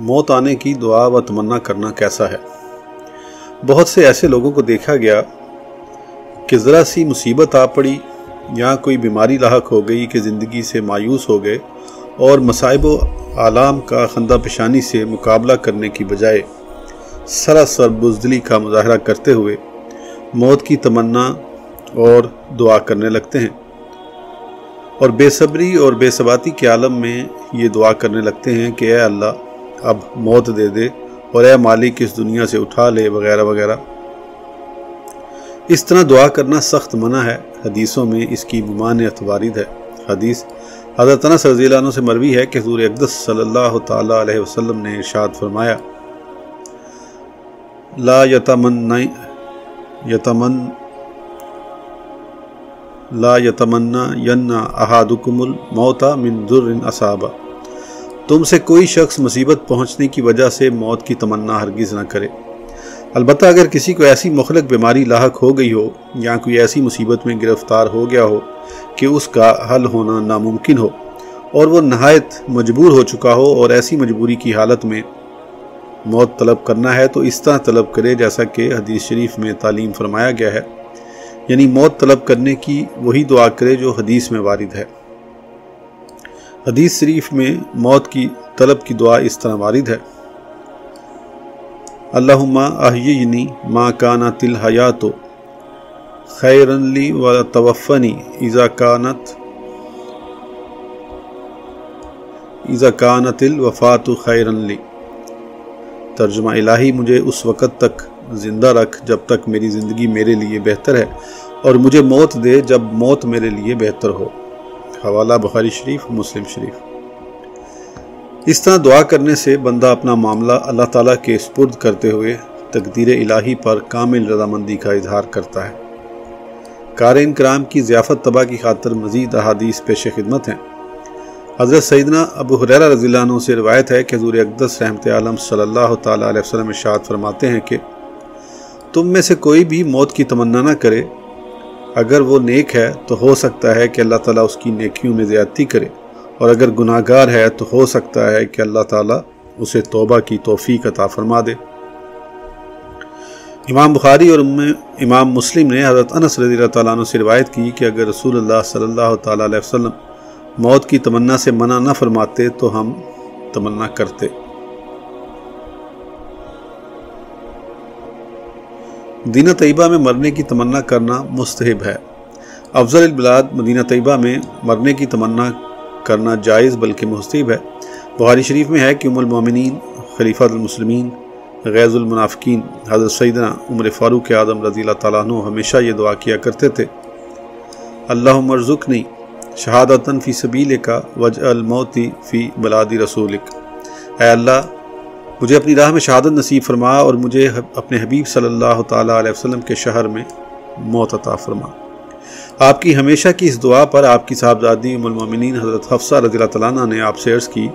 موت آنے کی دعا و تمنا کرنا کیسا ہے؟ بہت سے ایسے لوگوں کو دیکھا گیا کہ ذرا سی مصیبت آ پڑی یا کوئی بیماری لاحق ہو گئی کہ زندگی سے مایوس ہو گئے اور مصائب و عالام کا خندہ پیشانی سے مقابلہ کرنے کی بجائے سراسر بزدلی کا مظاہرہ کرتے ہوئے موت کی تمنا اور دعا کرنے لگتے ہیں۔ اور بے صبری اور بے ثباتی کے عالم میں یہ دعا کرنے لگتے ہیں کہ اے اللہ اب موت دے دے اور اے مالک اس دنیا سے اٹھا لے وغیرہ وغیرہ۔ اس طرح دعا کرنا سخت منع ہے۔ حدیثوں میں اس کی ممانعت وارد ہے۔ حدیث حضرت انس رضی اللہ عنہ سے مروی ہے کہ حضور اقدس صلی اللہ تعالی علیہ وسلم نے ارشاد فرمایا، لا یتمن یتمن، لا یتمنا ین احادکم الموتا من ذر اصابہ۔ تم سے کوئی شخص مصیبت پہنچنے کی وجہ سے موت کی تمنا ہرگز نہ کرے۔ البتہ اگر کسی کو ایسی مخلق بیماری لاحق ہو گئی ہو یا کوئی ایسی مصیبت میں گرفتار ہو گیا ہو کہ اس کا حل ہونا ناممکن ہو اور وہ نہایت مجبور ہو چکا ہو اور ایسی مجبوری کی حالت میں موت طلب کرنا ہے تو اس طرح طلب کرے جیسا کہ حدیث شریف میں تعلیم فرمایا گیا ہے۔ یعنی موت طلب کرنے کی وہی دعا کرے جو حدیث میں وارد ہے۔ حدیث شریف میں موت کی طلب کی دعا اس طرح وارد ہے۔ اللہم احیینی ما کانا تل حیات خیرن لی و توفنی اذا کانت اذا کانت الوفات خیرن لی۔ ترجمہ الہی مجھے اس وقت تک زندہ رکھ جب تک میری زندگی میرے لیے بہتر ہے اور مجھے موت دے جب موت میرے لیے بہتر ہو۔ حوالہ بخاری شریف، مسلم شریف۔ اس طرح دعا کرنے سے بندہ اپنا معاملہ اللہ تعالیٰ کے سپرد کرتے ہوئے تقدیر الہی پر کامل رضامندی کا اظہار کرتا ہے۔ کار کرام کی ضیافت تباہ کی خاطر مزید احادیث پیش خدمت ہیں۔ حضرت سیدنا ابو حریرہ رضی اللہ عنہ سے روایت ہے کہ حضور اقدس رحمت عالم صلی اللہ تعالیٰ علیہ وسلم ارشاد فرماتے ہیں کہ تم میں سے کوئی بھی موت کی تمنا نہ کرے اگر وہ نیک ہے تو ہو سکتا ہے کہ اللہ تعالیٰ اس کی نیکیوں میں زیادتی کرے اور اگر گناہ گار ہے تو ہو سکتا ہے کہ اللہ تعالیٰ اسے توبہ کی توفیق عطا فرما دے۔ امام بخاری اور امام مسلم نے حضرت انس رضی اللہ تعالیٰ عنہ سے روایت کی کہ اگر رسول اللہ صلی اللہ تعالیٰ علیہ وسلم موت کی تمنا سے منع نہ فرماتے تو ہم تمنا کرتے۔ مدینہ طیبہ میں مرنے کی تمنا کرنا مستحب ہے۔ افضل البلاد مدینہ طیبہ میں مرنے کی تمنا کرنا جائز بلکہ مستحب ہے۔ بخاری شریف میں ہے کہ ام المومنین خلیفہ المسلمین، غیظ المنافقین۔ حضرت سیدنا عمر فاروق اعظم رضی اللہ تعالیٰ عنہ ہمیشہ یہ دعا کیا کرتے تھے۔ اللہ مرزقنی شہادتاً فی سبیل کا وج الموتی فی بلادی رسولک۔ اے اللہ مجھے اپنی راہ میں شہادت نصیب فرما اور مجھے اپنے حبیب صلی اللہ تعالیٰ علیہ وسلم کے شہر میں موت عطا فرما۔ آپ کی ہمیشہ کی اس دعا پر آپ کی صاحبزادی ام المومنین حضرت حفصہ رضی اللہ تعالیٰ نے آپ سے عرض کی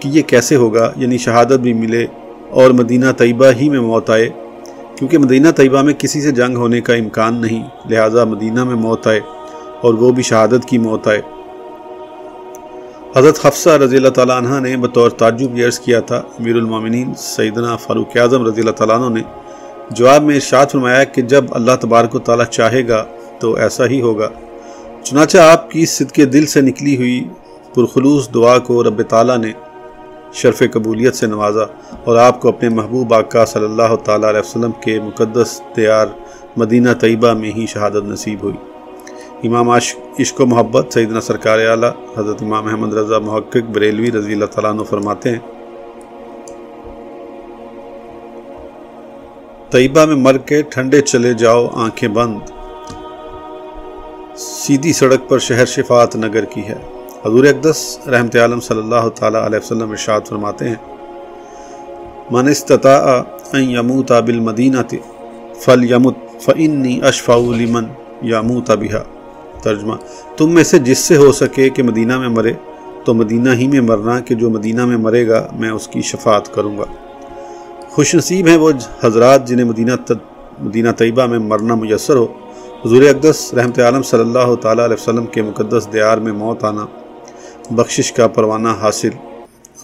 کہ یہ کیسے ہوگا یعنی شہادت بھی ملے اور مدینہ طیبہ ہی میں موت آئے، کیونکہ مدینہ طیبہ میں کسی سے جنگ ہونے کا امکان نہیں، لہٰذا مدینہ میں موت آئے اور وہ بھی شہادت کی موت آئے۔ حضرت حفصہ رضی اللہ تعالیٰ عنہ نے بطور تعجب عرض کیا تھا امیر المومنین سیدنا فاروق اعظم رضی اللہ تعالیٰ عنہ نے جواب میں ارشاد فرمایا کہ جب اللہ تبارک و تعالیٰ چاہے گا تو ایسا ہی ہوگا۔ چنانچہ آپ کی صدق دل سے نکلی ہوئی پرخلوص دعا کو رب تعالیٰ نے شرف قبولیت سے نوازا اور آپ کو اپنے محبوب آقا صلی اللہ تعالیٰ علیہ وسلم کے مقدس تیار مدینہ طیبہ میں ہی شہادت نصیب ہوئی۔ امام عشق و محبت، سیدنا سرکار اعلیٰ، حضرت امام احمد رضا محقق بریلوی رضی اللہ تعالیٰ عنہ فرماتے ہیں، طیبہ میں مر کے ٹھنڈے چلے جاؤ، آنکھیں بند۔ سیدھی سڑک پر شہر شفاعت نگر کی ہے۔ حضور اقدس رحمت عالم صلی اللہ تعالیٰ علیہ وسلم ارشاد فرماتے ہیں، من استطاع ان یموت بالمدینہ فل یمت فعنی اشفاء لمن یاموت بہا ترجمہ۔ تم میں سے جس سے ہو سکے کہ مدینہ میں مرے، تو مدینہ ہی میں مرنا کہ جو مدینہ میں مرے گا، میں اس کی شفاعت کروں گا۔ خوش نصیب ہیں وہ حضرات جنہیں مدینہ مدینہ طیبہ میں مرنا میسر ہو۔ حضور اقدس رحمت عالم صلی اللہ تعالیٰ علیہ وسلم کے مقدس دیار میں موت آنا بخشش کا پروانہ حاصل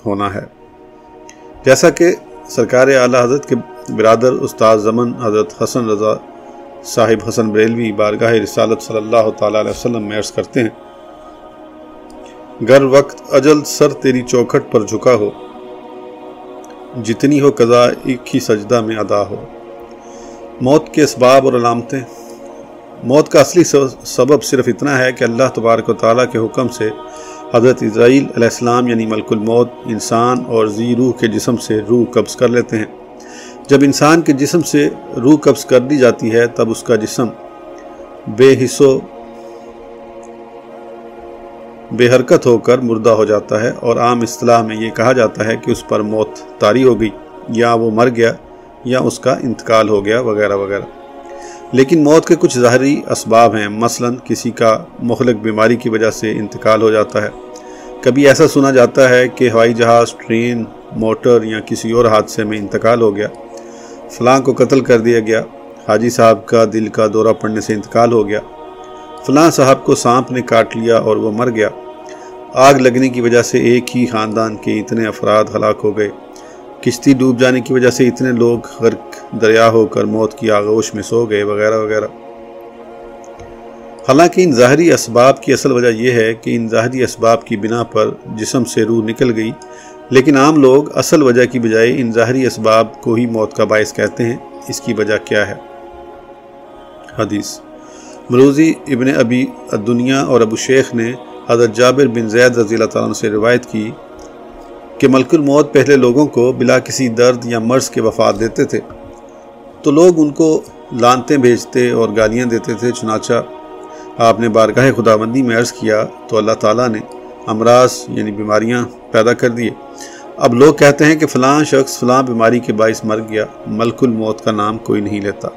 ہونا ہے۔ جیسا کہ سرکار اعلیٰ حضرت کے برادر استاد زمن حضرت حسن رضا صاحب حسن بریلوی بارگاہ رسالت صلی اللہ تعالیٰ علیہ وسلم میں عرض کرتے ہیں، گر وقت اجل سر تیری چوکھٹ پر جھکا ہو، جتنی ہو قضا ایک ہی سجدہ میں ادا ہو۔ موت کے اسباب اور علامتیں، موت کا اصلی سبب صرف اتنا ہے کہ اللہ تبارک و تعالیٰ کے حکم سے حضرت اسرائیل علیہ السلام یعنی ملک الموت، انسان اور زی روح کے جسم سے روح قبض کر لیتے ہیں۔ جب انسان کے جسم سے روح قبض کر دی جاتی ہے، تب اس کا جسم بے حصو بے حرکت ہو کر مردہ ہو جاتا ہے اور عام اصطلاح میں یہ کہا جاتا ہے کہ اس پر موت طاری ہو گئی، یا وہ مر گیا، یا اس کا انتقال ہو گیا، وغیرہ وغیرہ۔ لیکن موت کے کچھ ظاہری اسباب ہیں۔ مثلا کسی کا مخلق بیماری کی وجہ سے انتقال ہو جاتا ہے۔ کبھی ایسا سنا جاتا ہے کہ ہوائی جہاز، ٹرین، موٹر یا کسی اور حادثے میں انتقال ہو گیا۔ فلاں کو قتل کر دیا گیا۔ حاجی صاحب کا دل کا دورہ پڑنے سے انتقال ہو گیا۔ فلاں صاحب کو سانپ نے کاٹ لیا اور وہ مر گیا۔ آگ لگنے کی وجہ سے ایک ہی خاندان کے اتنے افراد ہلاک ہو گئے۔ کشتی ڈوب جانے کی وجہ سے اتنے لوگ غرق دریا ہو کر موت کی آغوش میں سو گئے وغیرہ وغیرہ۔ حالانکہ ان ظاہری اسباب کی اصل وجہ یہ ہے کہ ان ظاہری اسباب کی بنا پر جسم سے روح نکل گئی۔ لیکن عام لوگ اصل وجہ کی بجائے ان ظاہری اسباب کو ہی موت کا باعث کہتے ہیں۔ اس کی وجہ کیا ہے؟ حدیث مروزی ابن ابی الدنیا اور ابو شیخ نے حضرت جابر بن زید رضی اللہ تعالیٰ سے روایت کی کہ ملک الموت پہلے لوگوں کو بلا کسی درد یا مرض کے وفات دیتے تھے۔ تو لوگ ان کو لانتے بھیجتے اور گالیاں دیتے تھے۔ چنانچہ آپ نے بارگاہ خدا بندی میں عرض کیا تو اللہ تعالیٰ نے امراض یعنی بیماریاں پیدا کر دیے۔ اب لوگ کہتے ہیں کہ فلاں شخص فلاں بیماری کے باعث مر گیا، ملک الموت کا نام کوئی نہیں لیتا۔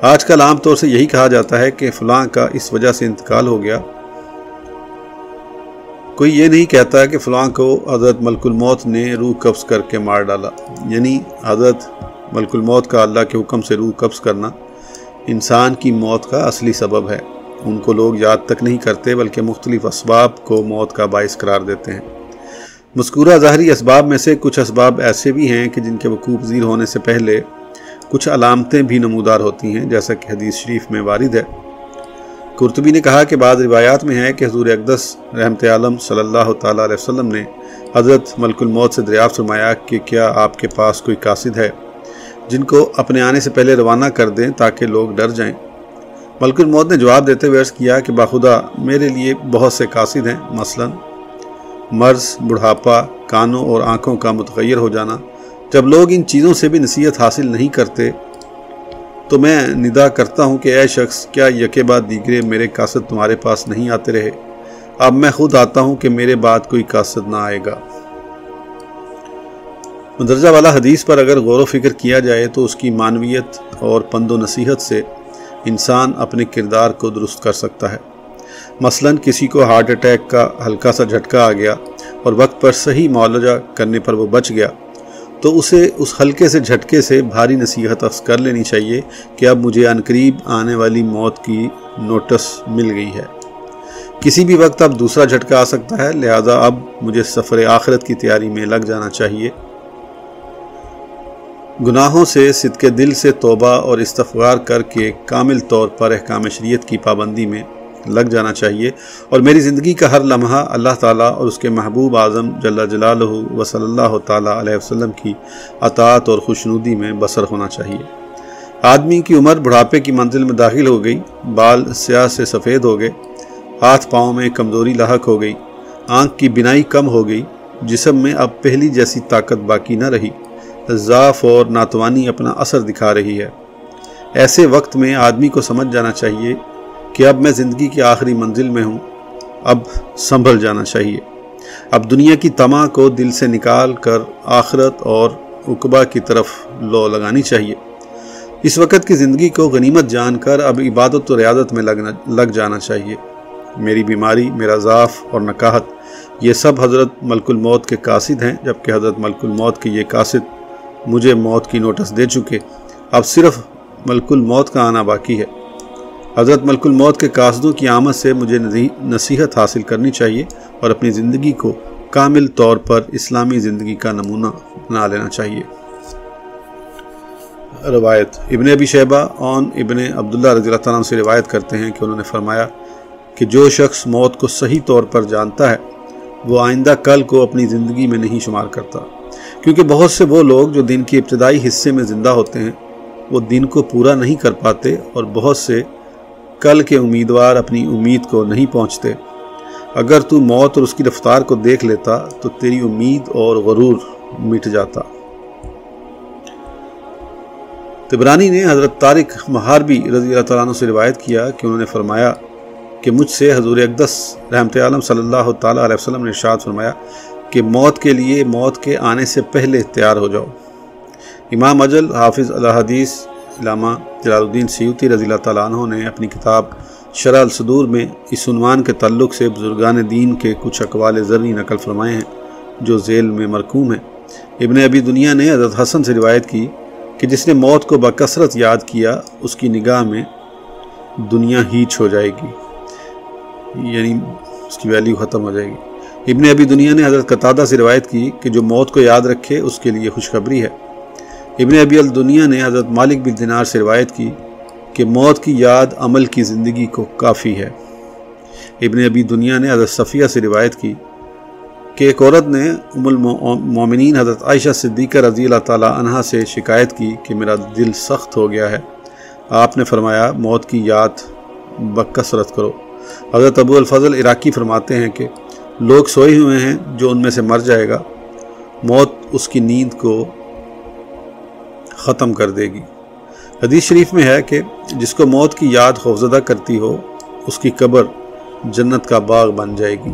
آج کل عام طور سے یہی کہا جاتا ہے کہ فلاں کا اس وجہ سے انتقال ہو گیا۔ کوئی یہ نہیں کہتا کہ فلاں کو حضرت ملک الموت نے روح قبض کر کے مار ڈالا۔ یعنی حضرت ملک الموت کا اللہ کے حکم سے روح قبض کرنا انسان کی موت کا اصلی سبب ہے۔ ان کو لوگ یاد تک نہیں کرتے، بلکہ مختلف اسباب کو موت کا باعث قرار دیتے ہیں۔ مذکورہ ظاہری اسباب میں سے کچھ اسباب ایسے بھی ہیں کہ جن کے وقوع پذیر ہونے سے پہلے کچھ علامتیں بھی نمودار ہوتی ہیں، جیسا کہ حدیث شریف میں وارد ہے۔ قرطبی نے کہا کہ بعض روایات میں ہے کہ حضور اقدس رحمت عالم صلی اللہ تعالیٰ علیہ وسلم نے حضرت ملک الموت سے دریافت فرمایا کہ کیا آپ کے پاس کوئی قاصد ہے جن کو اپنے آنے سے پہلے روانہ کر دیں تاکہ لوگ ڈر جائیں۔ ملک الموت نے جواب دیتے ہوئے عرض کیا کہ باخدا میرے لیے بہت سے قاصد ہیں، مثلا مرض، بڑھاپا، کانوں اور آنکھوں کا متغیر ہو جانا۔ جب لوگ ان چیزوں سے بھی نصیحت حاصل نہیں کرتے، تو میں ندا کرتا ہوں کہ اے شخص، کیا یکے بعد دیگرے میرے قاصد تمہارے پاس نہیں آتے رہے؟ اب میں خود آتا ہوں کہ میرے بعد کوئی قاصد نہ آئے گا۔ مدرجہ والا حدیث پر اگر غور و فکر کیا جائے تو اس کی معنویت اور پند و نصیحت سے انسان اپنے کردار کو درست کر سکتا ہے۔ مثلا کسی کو ہارٹ اٹیک کا ہلکا سا جھٹکا آ گیا اور وقت پر صحیح معالجہ کرنے پر وہ بچ گیا، تو اسے اس ہلکے سے جھٹکے سے بھاری نصیحت اخذ کر لینی چاہیے کہ اب مجھے انقریب آنے والی موت کی نوٹس مل گئی ہے۔ کسی بھی وقت اب دوسرا جھٹکا آ سکتا ہے، لہذا اب مجھے سفر آخرت کی تیاری میں لگ جانا چاہیے۔ گناہوں سے صدق دل سے توبہ اور استفغار کر کے کامل طور پر احکام شریعت کی پابندی میں لگ جانا چاہیے۔ اور میری زندگی کا ہر لمحہ اللہ تعالیٰ اور اس کے محبوب اعظم جل جلالہ و صلی اللہ تعالیٰ علیہ وسلم کی اطاعت اور خوشنودی میں بسر ہونا چاہیے۔ آدمی کی عمر بڑھاپے کی منزل میں داخل ہو گئی، بال سیاہ سے سفید ہو گئے، ہاتھ پاؤں میں کمزوری لاحق ہو گئی، آنکھ کی بینائی کم ہو گئی، جسم میں اب پہلی جیسی طاقت باقی نہ رہی۔ ضعف اور ناتوانی اپنا اثر دکھا رہی ہے۔ ایسے وقت میں آدمی کو سمجھ جانا چاہیے کہ اب میں زندگی کی آخری منزل میں ہوں، اب سنبھل جانا چاہیے۔ اب دنیا کی تما کو دل سے نکال کر آخرت اور اقبا کی طرف لو لگانی چاہیے۔ اس وقت کی زندگی کو غنیمت جان کر اب عبادت و ریادت میں لگنا، لگ جانا چاہیے۔ میری بیماری، میرا ضعف اور نکاہت یہ سب حضرت ملک الموت کے قاصد ہیں، جبکہ حضرت ملک الموت کے یہ قاصد مجھے موت کی نوٹس دے چکے۔ اب صرف ملک الموت کا آنا باقی ہے۔ حضرت ملک الموت کے قاصدوں کی آمد سے مجھے نصیحت حاصل کرنی چاہیے اور اپنی زندگی کو کامل طور پر اسلامی زندگی کا نمونہ بنا لینا چاہیے۔ روایت ابن ابی شیبہ اون ابن عبداللہ رضی اللہ تعالیٰ سے روایت کرتے ہیں کہ انہوں نے فرمایا کہ جو شخص موت کو صحیح طور پر جانتا ہے، وہ آئندہ کل کو اپنی زندگی میں نہیں شمار کرتا۔ کیونکہ بہت سے وہ لوگ جو دن کے ابتدائی حصے میں زندہ ہوتے ہیں، وہ دن کو پورا نہیں کر پاتے اور بہت سے کل کے امیدوار اپنی امید کو نہیں پہنچتے۔ اگر تو موت اور اس کی رفتار کو دیکھ لیتا تو تیری امید اور غرور مٹ جاتا۔ تبرانی نے حضرت طارق مہاربی رضی اللہ تعالیٰ عنہ سے روایت کیا کہ انہوں نے فرمایا کہ مجھ سے حضور اقدس رحمت عالم صلی اللہ تعالیٰ علیہ وسلم نے ارشاد فرمایا کہ موت کے لیے موت کے آنے سے پہلے تیار ہو جاؤ۔ امام اجل، حافظ الحدیث علامہ جلال الدین سیوتی رضی اللہ تعالیٰ عنہ نے اپنی کتاب شرح الصدور میں اس عنوان کے تعلق سے بزرگان دین کے کچھ اقوال ذرنی نقل فرمائے ہیں، جو ذیل میں مرکوم ہیں۔ ابن ابی دنیا نے حضرت حسن سے روایت کی کہ جس نے موت کو بکثرت یاد کیا، اس کی نگاہ میں دنیا ہیچ ہو جائے گی۔ یعنی اس کی ویلیو ختم ہو جائے گی۔ ابن ابی دنیا نے حضرت قطادہ سے روایت کی کہ جو موت کو یاد رکھے، اس کے لیے خوشخبری ہے۔ ابن ابی الدنیا نے حضرت مالک بن دینار سے روایت کی کہ موت کی یاد عمل کی زندگی کو کافی ہے۔ ابن ابی دنیا نے حضرت صفیہ سے روایت کی کہ ایک عورت نے ام المومنین حضرت عائشہ صدیقہ رضی اللہ تعالیٰ عنہ سے شکایت کی کہ میرا دل سخت ہو گیا ہے۔ آپ نے فرمایا، موت کی یاد بکثرت کرو۔ حضرت ابو الفضل عراقی فرماتے ہیں کہ لوگ سوئے ہوئے ہیں جو ان میں سے مر جائے گا۔ موت اس کی نیند کو ختم کر دے گی۔ حدیث شریف میں ہے کہ جس کو موت کی یاد خوفزدہ کرتی ہو، اس کی قبر جنت کا باغ بن جائے گی۔